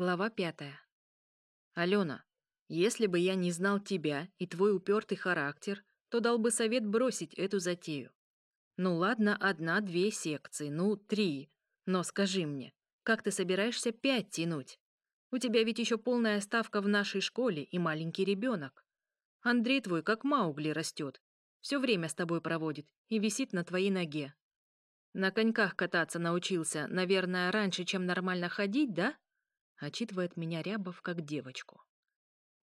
Глава пятая. Алена, если бы я не знал тебя и твой упертый характер, то дал бы совет бросить эту затею. Ну ладно, одна-две секции, ну три. Но скажи мне, как ты собираешься пять тянуть? У тебя ведь еще полная ставка в нашей школе и маленький ребенок. Андрей твой как Маугли растет. Все время с тобой проводит и висит на твоей ноге. На коньках кататься научился, наверное, раньше, чем нормально ходить, да? Отчитывает меня Рябов как девочку.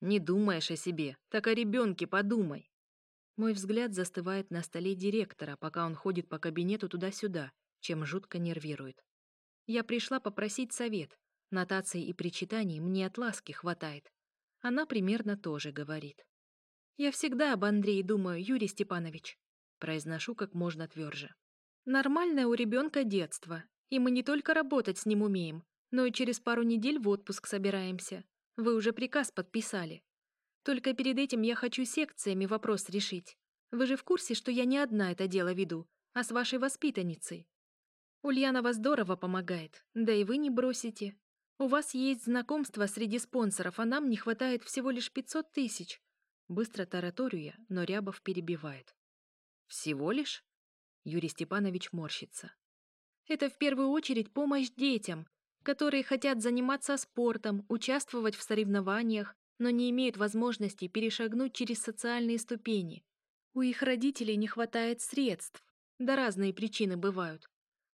«Не думаешь о себе, так о ребенке подумай!» Мой взгляд застывает на столе директора, пока он ходит по кабинету туда-сюда, чем жутко нервирует. Я пришла попросить совет. Нотаций и причитаний мне от ласки хватает. Она примерно тоже говорит. «Я всегда об Андрее думаю, Юрий Степанович», произношу как можно тверже. «Нормальное у ребенка детство, и мы не только работать с ним умеем, но через пару недель в отпуск собираемся. Вы уже приказ подписали. Только перед этим я хочу секциями вопрос решить. Вы же в курсе, что я не одна это дело веду, а с вашей воспитанницей. Ульяна вас здорово помогает, да и вы не бросите. У вас есть знакомство среди спонсоров, а нам не хватает всего лишь 500 тысяч. Быстро тараторю я, но Рябов перебивает. Всего лишь? Юрий Степанович морщится. Это в первую очередь помощь детям, которые хотят заниматься спортом, участвовать в соревнованиях, но не имеют возможности перешагнуть через социальные ступени. У их родителей не хватает средств. Да разные причины бывают.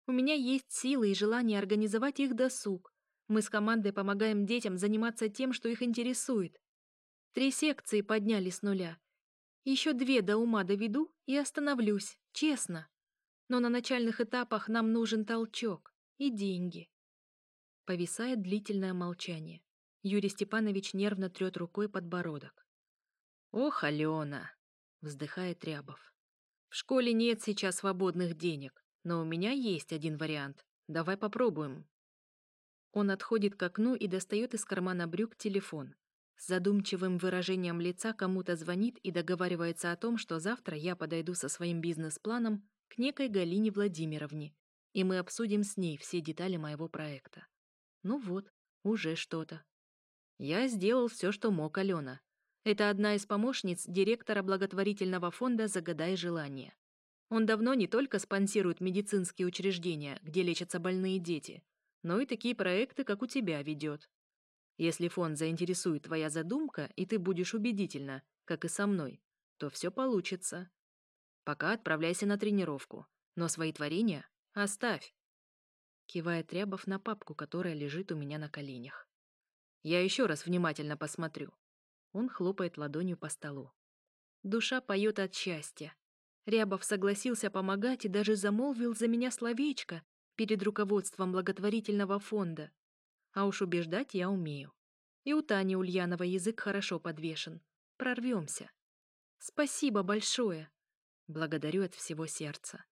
У меня есть силы и желание организовать их досуг. Мы с командой помогаем детям заниматься тем, что их интересует. Три секции подняли с нуля. Еще две до ума доведу и остановлюсь, честно. Но на начальных этапах нам нужен толчок и деньги. Повисает длительное молчание. Юрий Степанович нервно трет рукой подбородок. «Ох, Алена!» — вздыхает Рябов. «В школе нет сейчас свободных денег, но у меня есть один вариант. Давай попробуем». Он отходит к окну и достает из кармана брюк телефон. С задумчивым выражением лица кому-то звонит и договаривается о том, что завтра я подойду со своим бизнес-планом к некой Галине Владимировне, и мы обсудим с ней все детали моего проекта. Ну вот, уже что-то. Я сделал все, что мог, Алена. Это одна из помощниц директора благотворительного фонда «Загадай желание». Он давно не только спонсирует медицинские учреждения, где лечатся больные дети, но и такие проекты, как у тебя, ведет. Если фонд заинтересует твоя задумка, и ты будешь убедительна, как и со мной, то все получится. Пока отправляйся на тренировку, но свои творения оставь кивая Трябов на папку, которая лежит у меня на коленях. «Я еще раз внимательно посмотрю». Он хлопает ладонью по столу. Душа поет от счастья. Рябов согласился помогать и даже замолвил за меня словечко перед руководством благотворительного фонда. А уж убеждать я умею. И у Тани Ульянова язык хорошо подвешен. Прорвемся. Спасибо большое. Благодарю от всего сердца.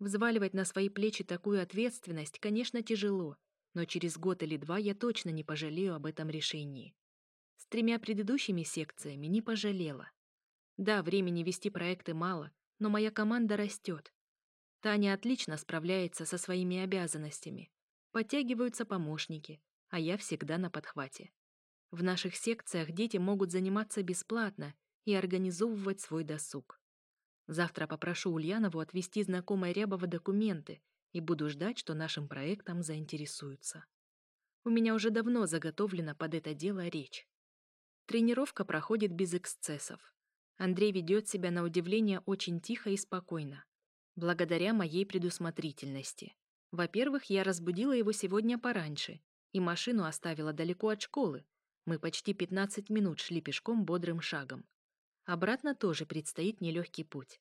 Взваливать на свои плечи такую ответственность, конечно, тяжело, но через год или два я точно не пожалею об этом решении. С тремя предыдущими секциями не пожалела. Да, времени вести проекты мало, но моя команда растет. Таня отлично справляется со своими обязанностями. Подтягиваются помощники, а я всегда на подхвате. В наших секциях дети могут заниматься бесплатно и организовывать свой досуг. Завтра попрошу Ульянову отвезти знакомой Рябова документы и буду ждать, что нашим проектом заинтересуются. У меня уже давно заготовлена под это дело речь. Тренировка проходит без эксцессов. Андрей ведет себя на удивление очень тихо и спокойно. Благодаря моей предусмотрительности. Во-первых, я разбудила его сегодня пораньше и машину оставила далеко от школы. Мы почти 15 минут шли пешком бодрым шагом. Обратно тоже предстоит нелегкий путь.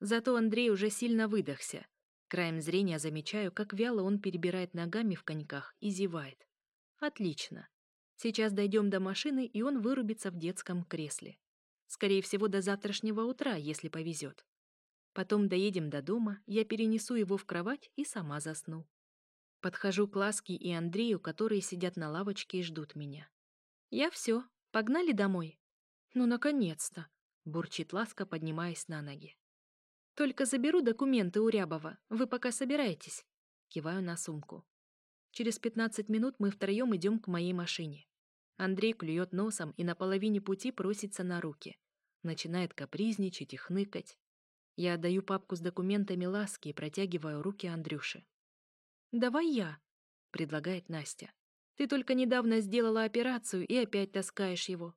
Зато Андрей уже сильно выдохся. Краем зрения замечаю, как вяло он перебирает ногами в коньках и зевает. Отлично. Сейчас дойдем до машины, и он вырубится в детском кресле. Скорее всего, до завтрашнего утра, если повезет. Потом доедем до дома, я перенесу его в кровать и сама засну. Подхожу к Ласке и Андрею, которые сидят на лавочке и ждут меня. Я все, погнали домой. Ну, наконец-то бурчит ласка, поднимаясь на ноги. «Только заберу документы у Рябова. Вы пока собираетесь». Киваю на сумку. Через 15 минут мы втроем идем к моей машине. Андрей клюет носом и на половине пути просится на руки. Начинает капризничать и хныкать. Я отдаю папку с документами ласки и протягиваю руки Андрюше. «Давай я», — предлагает Настя. «Ты только недавно сделала операцию и опять таскаешь его».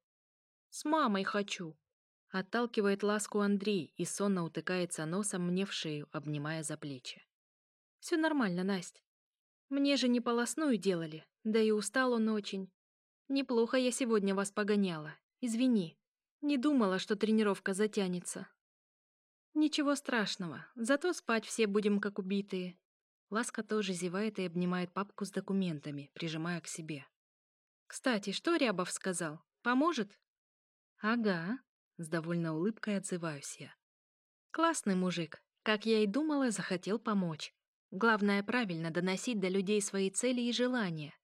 «С мамой хочу», Отталкивает ласку Андрей и сонно утыкается носом мне в шею, обнимая за плечи. «Все нормально, Настя. Мне же не полосную делали, да и устал он очень. Неплохо я сегодня вас погоняла. Извини. Не думала, что тренировка затянется». «Ничего страшного, зато спать все будем как убитые». Ласка тоже зевает и обнимает папку с документами, прижимая к себе. «Кстати, что Рябов сказал? Поможет?» «Ага», с довольной улыбкой отзываюсь я. «Классный мужик. Как я и думала, захотел помочь. Главное, правильно доносить до людей свои цели и желания.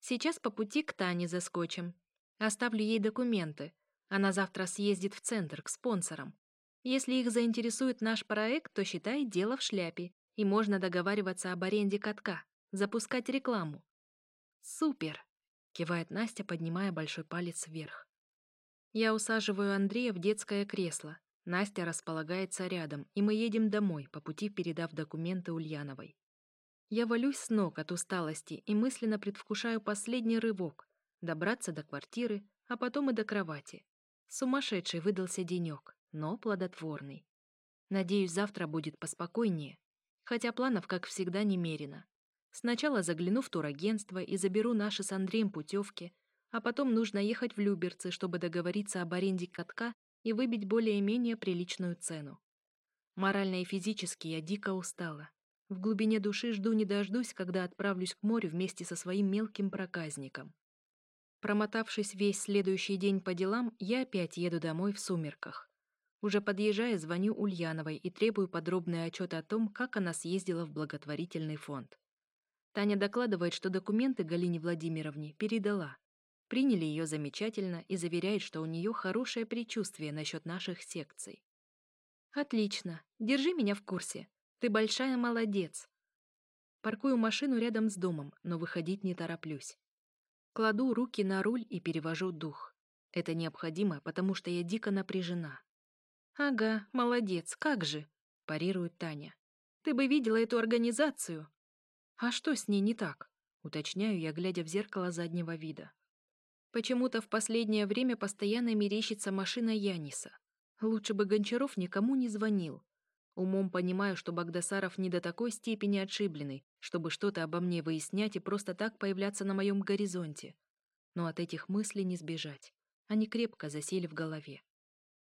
Сейчас по пути к Тане заскочим. Оставлю ей документы. Она завтра съездит в центр к спонсорам. Если их заинтересует наш проект, то считай дело в шляпе, и можно договариваться об аренде катка, запускать рекламу. Супер! кивает Настя, поднимая большой палец вверх. Я усаживаю Андрея в детское кресло. Настя располагается рядом, и мы едем домой, по пути передав документы Ульяновой. Я валюсь с ног от усталости и мысленно предвкушаю последний рывок — добраться до квартиры, а потом и до кровати. Сумасшедший выдался денек, но плодотворный. Надеюсь, завтра будет поспокойнее, хотя планов, как всегда, немерено. Сначала загляну в турагентство и заберу наши с Андреем путевки, а потом нужно ехать в Люберцы, чтобы договориться об аренде катка и выбить более-менее приличную цену. Морально и физически я дико устала. В глубине души жду не дождусь, когда отправлюсь к морю вместе со своим мелким проказником. Промотавшись весь следующий день по делам, я опять еду домой в сумерках. Уже подъезжая, звоню Ульяновой и требую подробный отчет о том, как она съездила в благотворительный фонд. Таня докладывает, что документы Галине Владимировне передала приняли ее замечательно и заверяют, что у нее хорошее предчувствие насчет наших секций. «Отлично. Держи меня в курсе. Ты большая молодец». Паркую машину рядом с домом, но выходить не тороплюсь. Кладу руки на руль и перевожу дух. Это необходимо, потому что я дико напряжена. «Ага, молодец, как же!» – парирует Таня. «Ты бы видела эту организацию!» «А что с ней не так?» – уточняю я, глядя в зеркало заднего вида. Почему-то в последнее время постоянно мерещится машина Яниса. Лучше бы Гончаров никому не звонил. Умом понимаю, что Багдасаров не до такой степени отшибленный, чтобы что-то обо мне выяснять и просто так появляться на моем горизонте. Но от этих мыслей не сбежать. Они крепко засели в голове.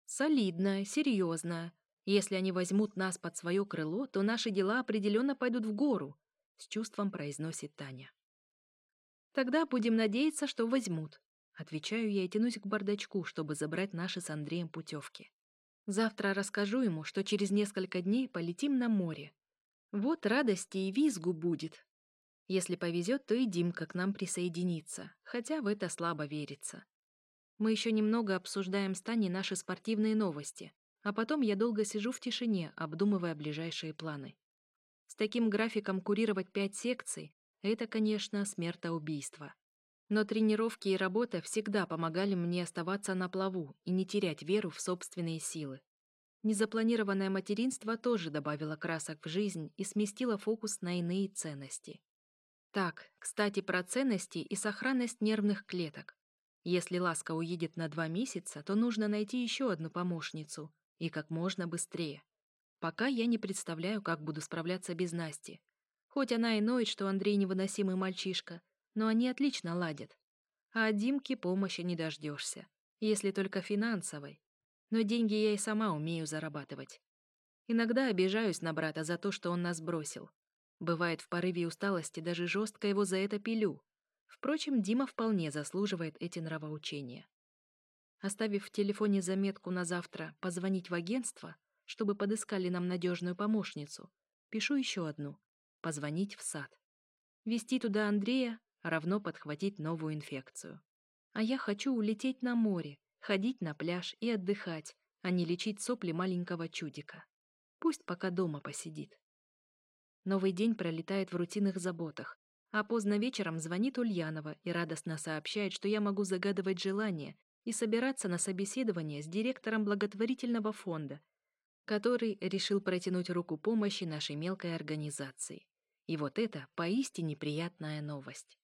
Солидная, серьезная. Если они возьмут нас под свое крыло, то наши дела определенно пойдут в гору, с чувством произносит Таня. Тогда будем надеяться, что возьмут. Отвечаю я и тянусь к бардачку, чтобы забрать наши с Андреем путевки. Завтра расскажу ему, что через несколько дней полетим на море. Вот радости и визгу будет. Если повезет, то и Димка к нам присоединится, хотя в это слабо верится. Мы еще немного обсуждаем с Таней наши спортивные новости, а потом я долго сижу в тишине, обдумывая ближайшие планы. С таким графиком курировать пять секций — это, конечно, смертоубийство. Но тренировки и работа всегда помогали мне оставаться на плаву и не терять веру в собственные силы. Незапланированное материнство тоже добавило красок в жизнь и сместило фокус на иные ценности. Так, кстати, про ценности и сохранность нервных клеток. Если Ласка уедет на два месяца, то нужно найти еще одну помощницу, и как можно быстрее. Пока я не представляю, как буду справляться без Насти. Хоть она и ноет, что Андрей невыносимый мальчишка, но они отлично ладят. А от Димки помощи не дождешься, если только финансовой. Но деньги я и сама умею зарабатывать. Иногда обижаюсь на брата за то, что он нас бросил. Бывает, в порыве усталости даже жестко его за это пилю. Впрочем, Дима вполне заслуживает эти нравоучения. Оставив в телефоне заметку на завтра «позвонить в агентство», чтобы подыскали нам надежную помощницу, пишу еще одну «позвонить в сад». Вести туда Андрея равно подхватить новую инфекцию. А я хочу улететь на море, ходить на пляж и отдыхать, а не лечить сопли маленького чудика. Пусть пока дома посидит. Новый день пролетает в рутинных заботах, а поздно вечером звонит Ульянова и радостно сообщает, что я могу загадывать желание и собираться на собеседование с директором благотворительного фонда, который решил протянуть руку помощи нашей мелкой организации. И вот это поистине приятная новость.